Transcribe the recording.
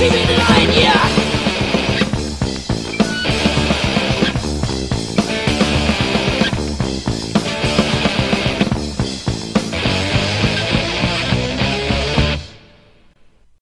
she be